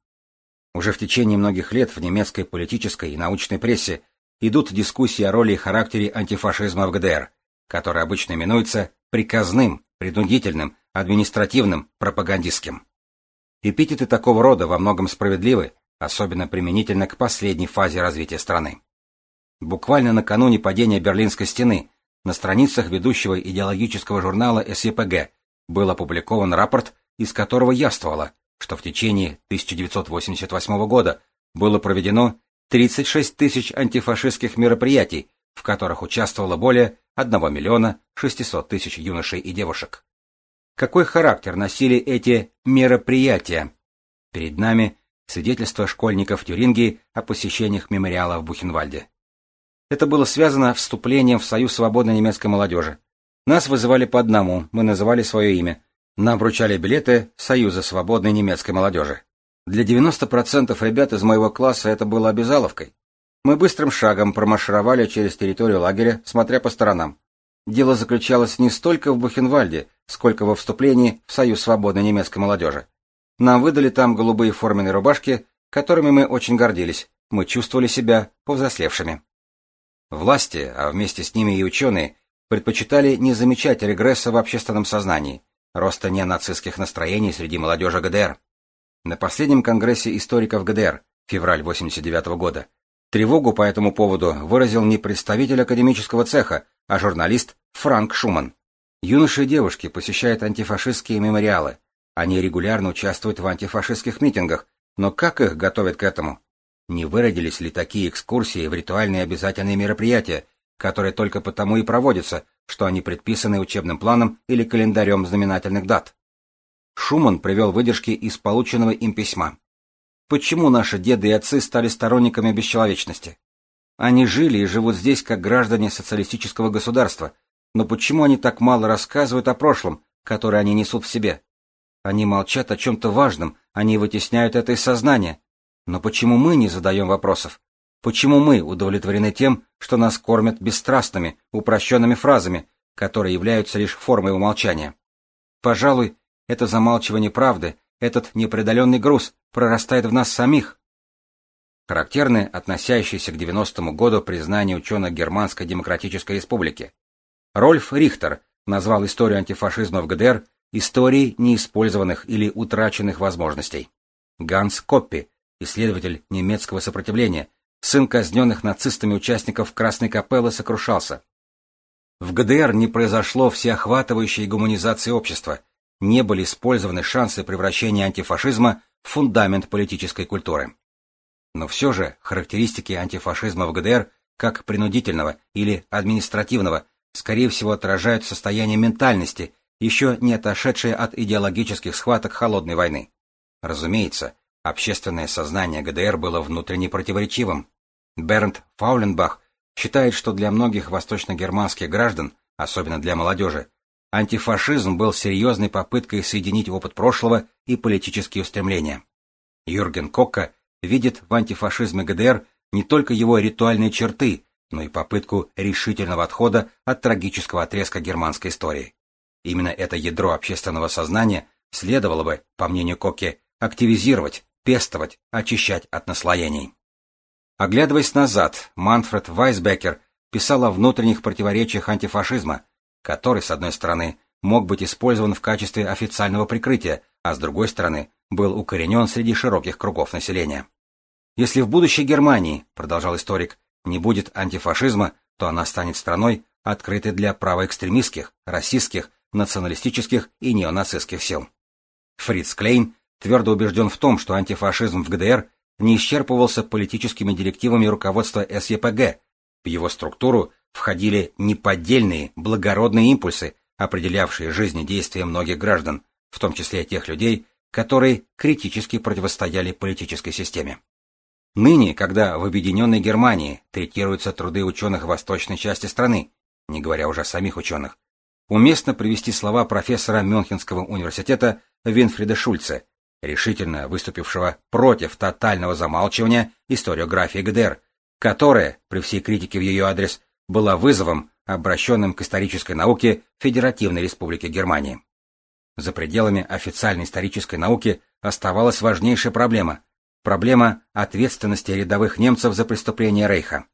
Уже в течение многих лет в немецкой политической и научной прессе идут дискуссии о роли и характере антифашизма в ГДР, который обычно именуется приказным, принудительным, административным, пропагандистским. Эпитеты такого рода во многом справедливы, особенно применительно к последней фазе развития страны. Буквально накануне падения Берлинской стены на страницах ведущего идеологического журнала СЕПГ был опубликован рапорт, из которого явствовало, что в течение 1988 года было проведено 36 тысяч антифашистских мероприятий, в которых участвовало более 1 миллиона 600 тысяч юношей и девушек. Какой характер носили эти мероприятия? Перед нами свидетельство школьников Тюрингии о посещениях мемориала в Бухенвальде. Это было связано вступлением в Союз свободной немецкой молодежи. Нас вызывали по одному, мы называли свое имя. Нам вручали билеты Союза свободной немецкой молодежи. Для 90% ребят из моего класса это было обязаловкой. Мы быстрым шагом промаршировали через территорию лагеря, смотря по сторонам. Дело заключалось не столько в Бухенвальде, сколько во вступлении в Союз свободной немецкой молодежи. Нам выдали там голубые форменные рубашки, которыми мы очень гордились. Мы чувствовали себя повзрослевшими. Власти, а вместе с ними и ученые, предпочитали не замечать регресса в общественном сознании, роста ненацистских настроений среди молодежи ГДР. На последнем конгрессе историков ГДР, февраль 89 года, тревогу по этому поводу выразил не представитель академического цеха, а журналист Франк Шуман. Юноши и девушки посещают антифашистские мемориалы. Они регулярно участвуют в антифашистских митингах, но как их готовят к этому? Не выродились ли такие экскурсии в ритуальные обязательные мероприятия, которые только потому и проводятся, что они предписаны учебным планом или календарем знаменательных дат? Шуман привел выдержки из полученного им письма. Почему наши деды и отцы стали сторонниками бесчеловечности? Они жили и живут здесь как граждане социалистического государства, но почему они так мало рассказывают о прошлом, которое они несут в себе? Они молчат о чем-то важном, они вытесняют это из сознания, но почему мы не задаем вопросов? Почему мы удовлетворены тем, что нас кормят бесстрастными, упрощенными фразами, которые являются лишь формой умолчания? Пожалуй, это замалчивание правды, этот непреодоленный груз прорастает в нас самих. Характерны относящиеся к 90-му году признание ученых Германской Демократической Республики. Рольф Рихтер назвал историю антифашизма в ГДР историей неиспользованных или утраченных возможностей. Ганс Коппи исследователь немецкого сопротивления, сын казненных нацистами участников Красной Капеллы, сокрушался. В ГДР не произошло всеохватывающей гуманизации общества, не были использованы шансы превращения антифашизма в фундамент политической культуры. Но все же характеристики антифашизма в ГДР как принудительного или административного скорее всего отражают состояние ментальности, еще не отошедшее от идеологических схваток холодной войны. Разумеется, Общественное сознание ГДР было внутренне противоречивым. Бернт Фауленбах считает, что для многих восточно-германских граждан, особенно для молодежи, антифашизм был серьезной попыткой соединить опыт прошлого и политические устремления. Юрген Кокка видит в антифашизме ГДР не только его ритуальные черты, но и попытку решительного отхода от трагического отрезка германской истории. Именно это ядро общественного сознания следовало бы, по мнению Кокке, активизировать, пестовать, очищать от наслоений. Оглядываясь назад, Манфред Вайсбекер писал о внутренних противоречиях антифашизма, который, с одной стороны, мог быть использован в качестве официального прикрытия, а с другой стороны, был укоренен среди широких кругов населения. Если в будущей Германии, продолжал историк, не будет антифашизма, то она станет страной, открытой для правоэкстремистских, расистских, националистических и неонацистских сил. Фриц Клейн твердо убежден в том, что антифашизм в ГДР не исчерпывался политическими директивами руководства СЕПГ. В его структуру входили неподдельные, благородные импульсы, определявшие жизнедействие многих граждан, в том числе тех людей, которые критически противостояли политической системе. Ныне, когда в объединенной Германии третируются труды ученых восточной части страны, не говоря уже о самих ученых, уместно привести слова профессора Мюнхенского университета Винфрида Шульце, решительно выступившего против тотального замалчивания историографии ГДР, которая, при всей критике в ее адрес, была вызовом, обращенным к исторической науке Федеративной Республики Германии. За пределами официальной исторической науки оставалась важнейшая проблема – проблема ответственности рядовых немцев за преступления Рейха.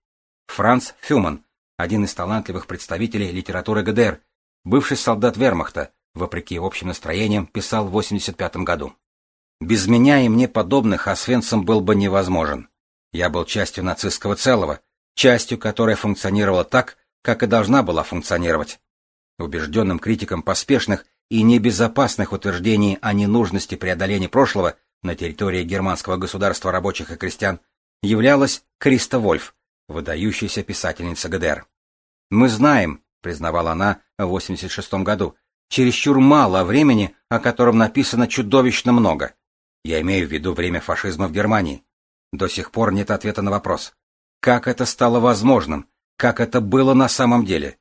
Франц Фюман, один из талантливых представителей литературы ГДР, бывший солдат вермахта, вопреки общим настроениям, писал в 1985 году. Без меня и мне подобных Освенцим был бы невозможен. Я был частью нацистского целого, частью, которая функционировала так, как и должна была функционировать. Убежденным критиком поспешных и небезопасных утверждений о ненужности преодоления прошлого на территории германского государства рабочих и крестьян являлась Криста Вольф, выдающаяся писательница ГДР. «Мы знаем», — признавала она в 86 году, чересчур мало времени, о котором написано чудовищно много. Я имею в виду время фашизма в Германии. До сих пор нет ответа на вопрос. Как это стало возможным? Как это было на самом деле?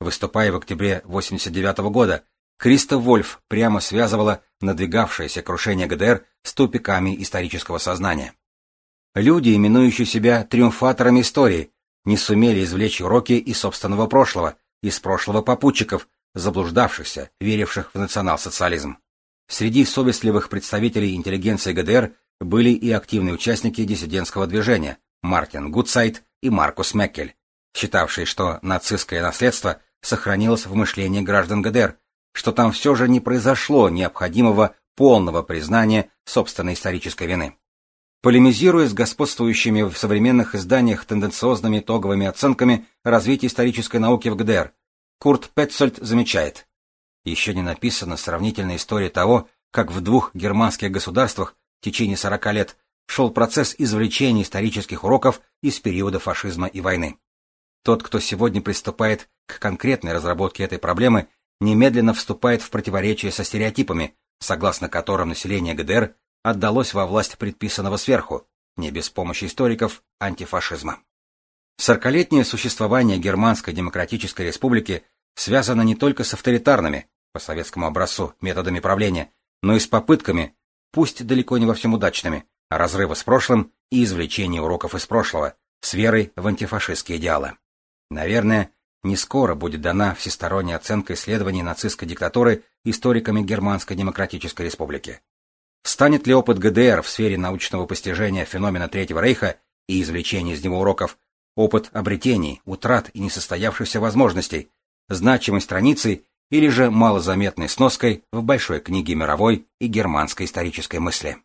Выступая в октябре 89 года, Криста Вольф прямо связывала надвигавшееся крушение ГДР с тупиками исторического сознания. Люди, именующие себя триумфаторами истории, не сумели извлечь уроки из собственного прошлого, из прошлого попутчиков, заблуждавшихся, веривших в национал-социализм. Среди совестливых представителей интеллигенции ГДР были и активные участники диссидентского движения Мартин Гудсайт и Маркус Меккель, считавшие, что нацистское наследство сохранилось в мышлении граждан ГДР, что там все же не произошло необходимого полного признания собственной исторической вины. Полемизируя с господствующими в современных изданиях тенденциозными итоговыми оценками развития исторической науки в ГДР, Курт Петцольд замечает, еще не написана сравнительная история того, как в двух германских государствах в течение 40 лет шел процесс извлечения исторических уроков из периода фашизма и войны. Тот, кто сегодня приступает к конкретной разработке этой проблемы, немедленно вступает в противоречие со стереотипами, согласно которым население ГДР отдалось во власть предписанного сверху, не без помощи историков, антифашизма. Сорокалетнее существование Германской Демократической Республики связано не только с авторитарными, по советскому образцу методами правления, но и с попытками, пусть далеко не во всем удачными, разрыва с прошлым и извлечения уроков из прошлого, с верой в антифашистские идеалы. Наверное, не скоро будет дана всесторонняя оценка исследований нацистской диктатуры историками Германской Демократической Республики. Станет ли опыт ГДР в сфере научного постижения феномена Третьего Рейха и извлечения из него уроков, опыт обретений, утрат и несостоявшихся возможностей, значимой страницей или же малозаметной сноской в большой книге мировой и германской исторической мысли.